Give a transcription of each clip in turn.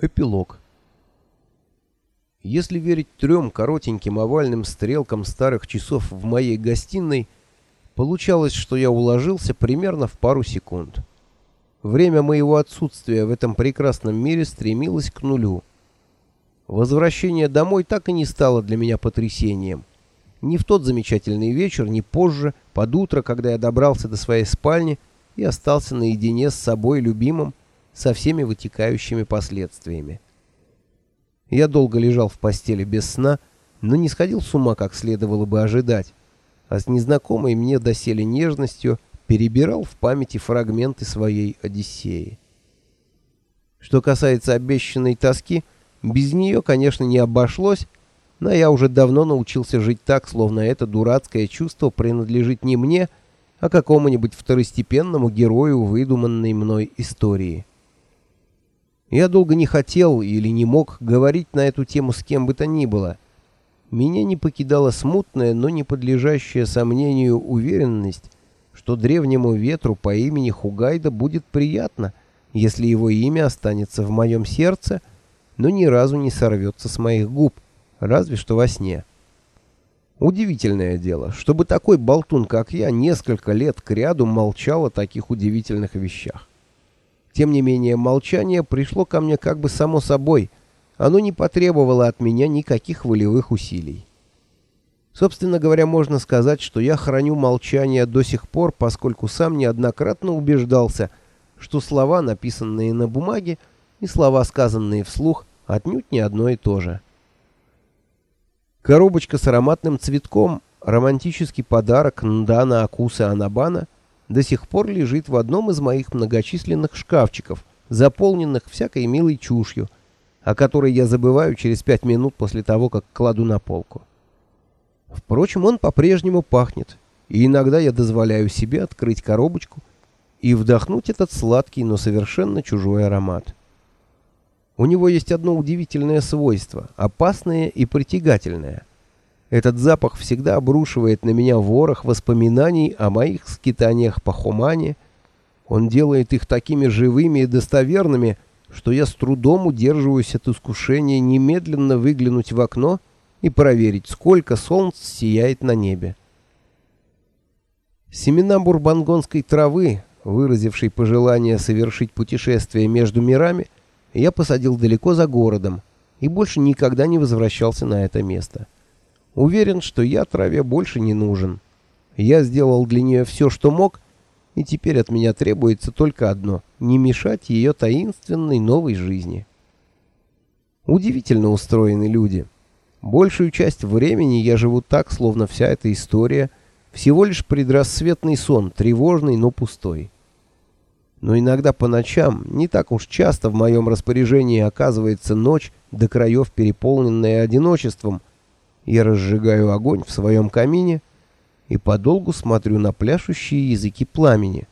Эпилог. Если верить трем коротеньким овальным стрелкам старых часов в моей гостиной, получалось, что я уложился примерно в пару секунд. Время моего отсутствия в этом прекрасном мире стремилось к нулю. Возвращение домой так и не стало для меня потрясением. Ни в тот замечательный вечер, ни позже, под утро, когда я добрался до своей спальни и остался наедине с собой любимым, со всеми вытекающими последствиями. Я долго лежал в постели без сна, но не сходил с ума, как следовало бы ожидать, а с незнакомой мне доселе нежностью перебирал в памяти фрагменты своей Одиссеи. Что касается обещанной тоски, без нее, конечно, не обошлось, но я уже давно научился жить так, словно это дурацкое чувство принадлежит не мне, а какому-нибудь второстепенному герою выдуманной мной истории. Я долго не хотел или не мог говорить на эту тему с кем бы то ни было. Меня не покидала смутная, но не подлежащая сомнению уверенность, что древнему ветру по имени Хугайда будет приятно, если его имя останется в моем сердце, но ни разу не сорвется с моих губ, разве что во сне. Удивительное дело, чтобы такой болтун, как я, несколько лет кряду молчал о таких удивительных вещах. Тем не менее, молчание пришло ко мне как бы само собой. Оно не потребовало от меня никаких волевых усилий. Собственно говоря, можно сказать, что я храню молчание до сих пор, поскольку сам неоднократно убеждался, что слова, написанные на бумаге, и слова, сказанные вслух, отнюдь не одно и то же. Коробочка с ароматным цветком, романтический подарок Ндана Акусы Анабана, до сих пор лежит в одном из моих многочисленных шкафчиков, заполненных всякой милой чушью, о которой я забываю через пять минут после того, как кладу на полку. Впрочем, он по-прежнему пахнет, и иногда я дозволяю себе открыть коробочку и вдохнуть этот сладкий, но совершенно чужой аромат. У него есть одно удивительное свойство, опасное и притягательное – этот запах всегда обрушивает на меня ворох воспоминаний о моих скитаниях по Хумане. Он делает их такими живыми и достоверными, что я с трудом удерживаюсь от искушения немедленно выглянуть в окно и проверить, сколько солнц сияет на небе. Семена бурбангонской травы, выразившей пожелание совершить путешествие между мирами, я посадил далеко за городом и больше никогда не возвращался на это место. Уверен, что я траве больше не нужен. Я сделал для нее все, что мог, и теперь от меня требуется только одно — не мешать ее таинственной новой жизни. Удивительно устроены люди. Большую часть времени я живу так, словно вся эта история — всего лишь предрассветный сон, тревожный, но пустой. Но иногда по ночам, не так уж часто в моем распоряжении оказывается ночь, до краев переполненная одиночеством — я разжигаю огонь в своем камине и подолгу смотрю на пляшущие языки пламени.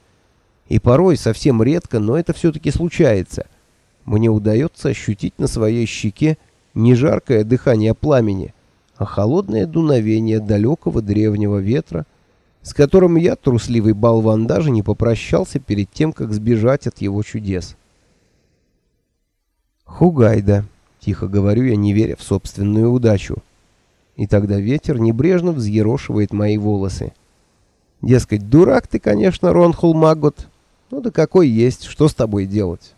И порой, совсем редко, но это все-таки случается, мне удается ощутить на своей щеке не жаркое дыхание пламени, а холодное дуновение далекого древнего ветра, с которым я, трусливый болван, даже не попрощался перед тем, как сбежать от его чудес. «Хугайда», — тихо говорю я, не веря в собственную удачу. И тогда ветер небрежно взъерошивает мои волосы. Дескать, дурак ты, конечно, Ронхул Магот. Ну да какой есть, что с тобой делать?